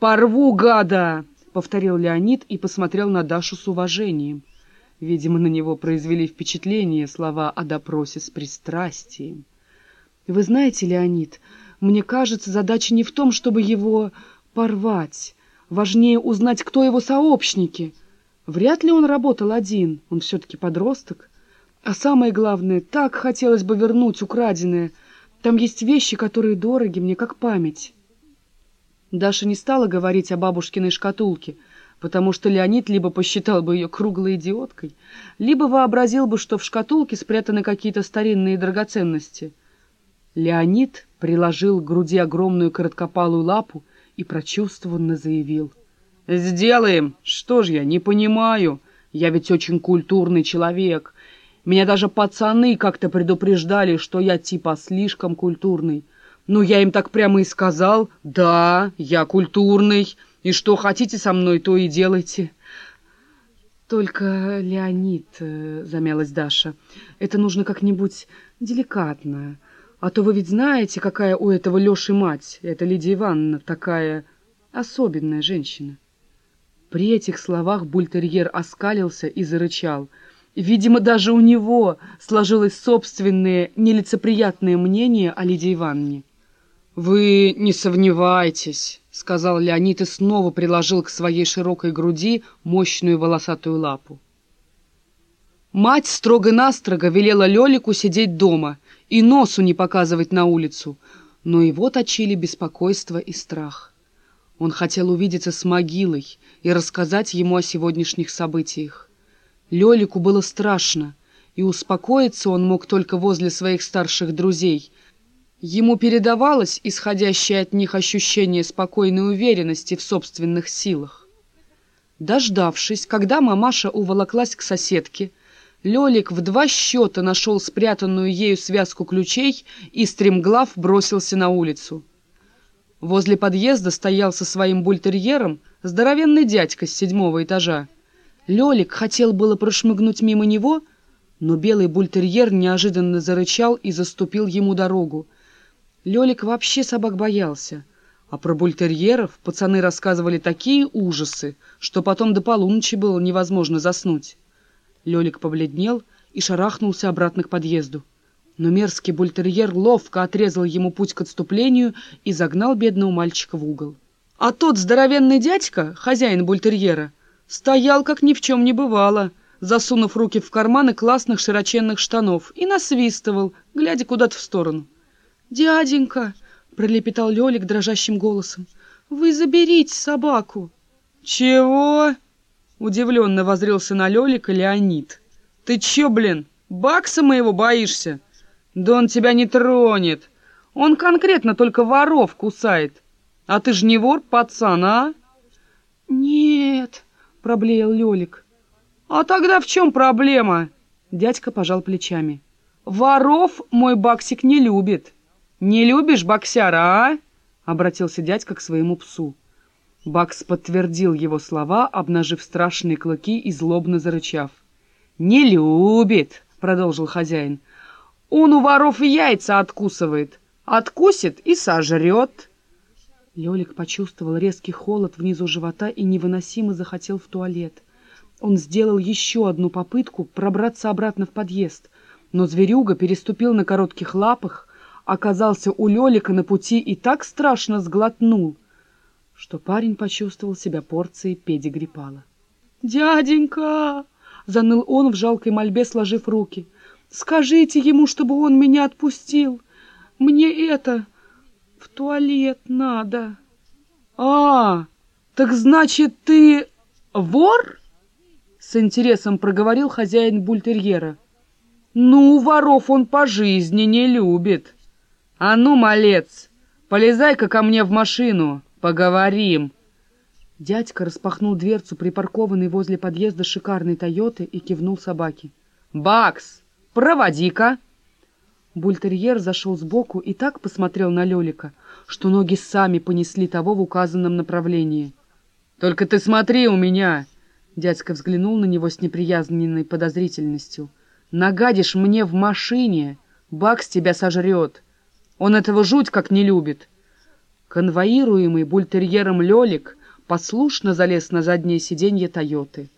«Порву, гада!» — повторил Леонид и посмотрел на Дашу с уважением. Видимо, на него произвели впечатление слова о допросе с пристрастием. «Вы знаете, Леонид, мне кажется, задача не в том, чтобы его порвать. Важнее узнать, кто его сообщники. Вряд ли он работал один, он все-таки подросток. А самое главное, так хотелось бы вернуть украденное. Там есть вещи, которые дороги мне, как память». Даша не стала говорить о бабушкиной шкатулке — потому что Леонид либо посчитал бы ее круглой идиоткой, либо вообразил бы, что в шкатулке спрятаны какие-то старинные драгоценности. Леонид приложил к груди огромную короткопалую лапу и прочувствованно заявил. «Сделаем! Что ж я, не понимаю. Я ведь очень культурный человек. Меня даже пацаны как-то предупреждали, что я типа слишком культурный. Ну, я им так прямо и сказал. Да, я культурный». И что хотите со мной, то и делайте. Только, Леонид, э, замялась Даша, это нужно как-нибудь деликатно. А то вы ведь знаете, какая у этого Леши мать. Это Лидия Ивановна, такая особенная женщина. При этих словах бультерьер оскалился и зарычал. Видимо, даже у него сложилось собственное нелицеприятное мнение о Лидии Ивановне. «Вы не сомневайтесь», — сказал Леонид и снова приложил к своей широкой груди мощную волосатую лапу. Мать строго-настрого велела Лелику сидеть дома и носу не показывать на улицу, но его точили беспокойство и страх. Он хотел увидеться с могилой и рассказать ему о сегодняшних событиях. Лелику было страшно, и успокоиться он мог только возле своих старших друзей — Ему передавалось исходящее от них ощущение спокойной уверенности в собственных силах. Дождавшись, когда мамаша уволоклась к соседке, Лёлик в два счета нашел спрятанную ею связку ключей и стремглав бросился на улицу. Возле подъезда стоял со своим бультерьером здоровенный дядька с седьмого этажа. Лёлик хотел было прошмыгнуть мимо него, но белый бультерьер неожиданно зарычал и заступил ему дорогу — Лёлик вообще собак боялся, а про бультерьеров пацаны рассказывали такие ужасы, что потом до полуночи было невозможно заснуть. Лёлик побледнел и шарахнулся обратно к подъезду. Но мерзкий бультерьер ловко отрезал ему путь к отступлению и загнал бедного мальчика в угол. А тот здоровенный дядька, хозяин бультерьера, стоял, как ни в чем не бывало, засунув руки в карманы классных широченных штанов и насвистывал, глядя куда-то в сторону. «Дяденька!» — пролепетал Лёлик дрожащим голосом. «Вы заберите собаку!» «Чего?» — удивленно возрился на Лёлика Леонид. «Ты чё, блин, бакса моего боишься? Да он тебя не тронет. Он конкретно только воров кусает. А ты ж не вор, пацан, а?» «Нет!» — проблеял Лёлик. «А тогда в чем проблема?» Дядька пожал плечами. «Воров мой баксик не любит». «Не любишь боксера, а?» — обратился дядька к своему псу. Бакс подтвердил его слова, обнажив страшные клыки и злобно зарычав. «Не любит!» — продолжил хозяин. «Он у воров яйца откусывает. Откусит и сожрет!» Лёлик почувствовал резкий холод внизу живота и невыносимо захотел в туалет. Он сделал еще одну попытку пробраться обратно в подъезд, но зверюга переступил на коротких лапах, оказался у Лёлика на пути и так страшно сглотнул, что парень почувствовал себя порцией педигриппала. «Дяденька!» — заныл он в жалкой мольбе, сложив руки. «Скажите ему, чтобы он меня отпустил. Мне это... в туалет надо». «А, так значит, ты вор?» — с интересом проговорил хозяин бультерьера. «Ну, воров он по жизни не любит». «А ну, малец, полезай-ка ко мне в машину, поговорим!» Дядька распахнул дверцу, припаркованной возле подъезда шикарной «Тойоты», и кивнул собаке. «Бакс, проводи-ка!» Бультерьер зашел сбоку и так посмотрел на Лелика, что ноги сами понесли того в указанном направлении. «Только ты смотри у меня!» Дядька взглянул на него с неприязненной подозрительностью. «Нагадишь мне в машине, Бакс тебя сожрет!» Он этого жуть как не любит. Конвоируемый бультерьером Лёлик послушно залез на заднее сиденье «Тойоты».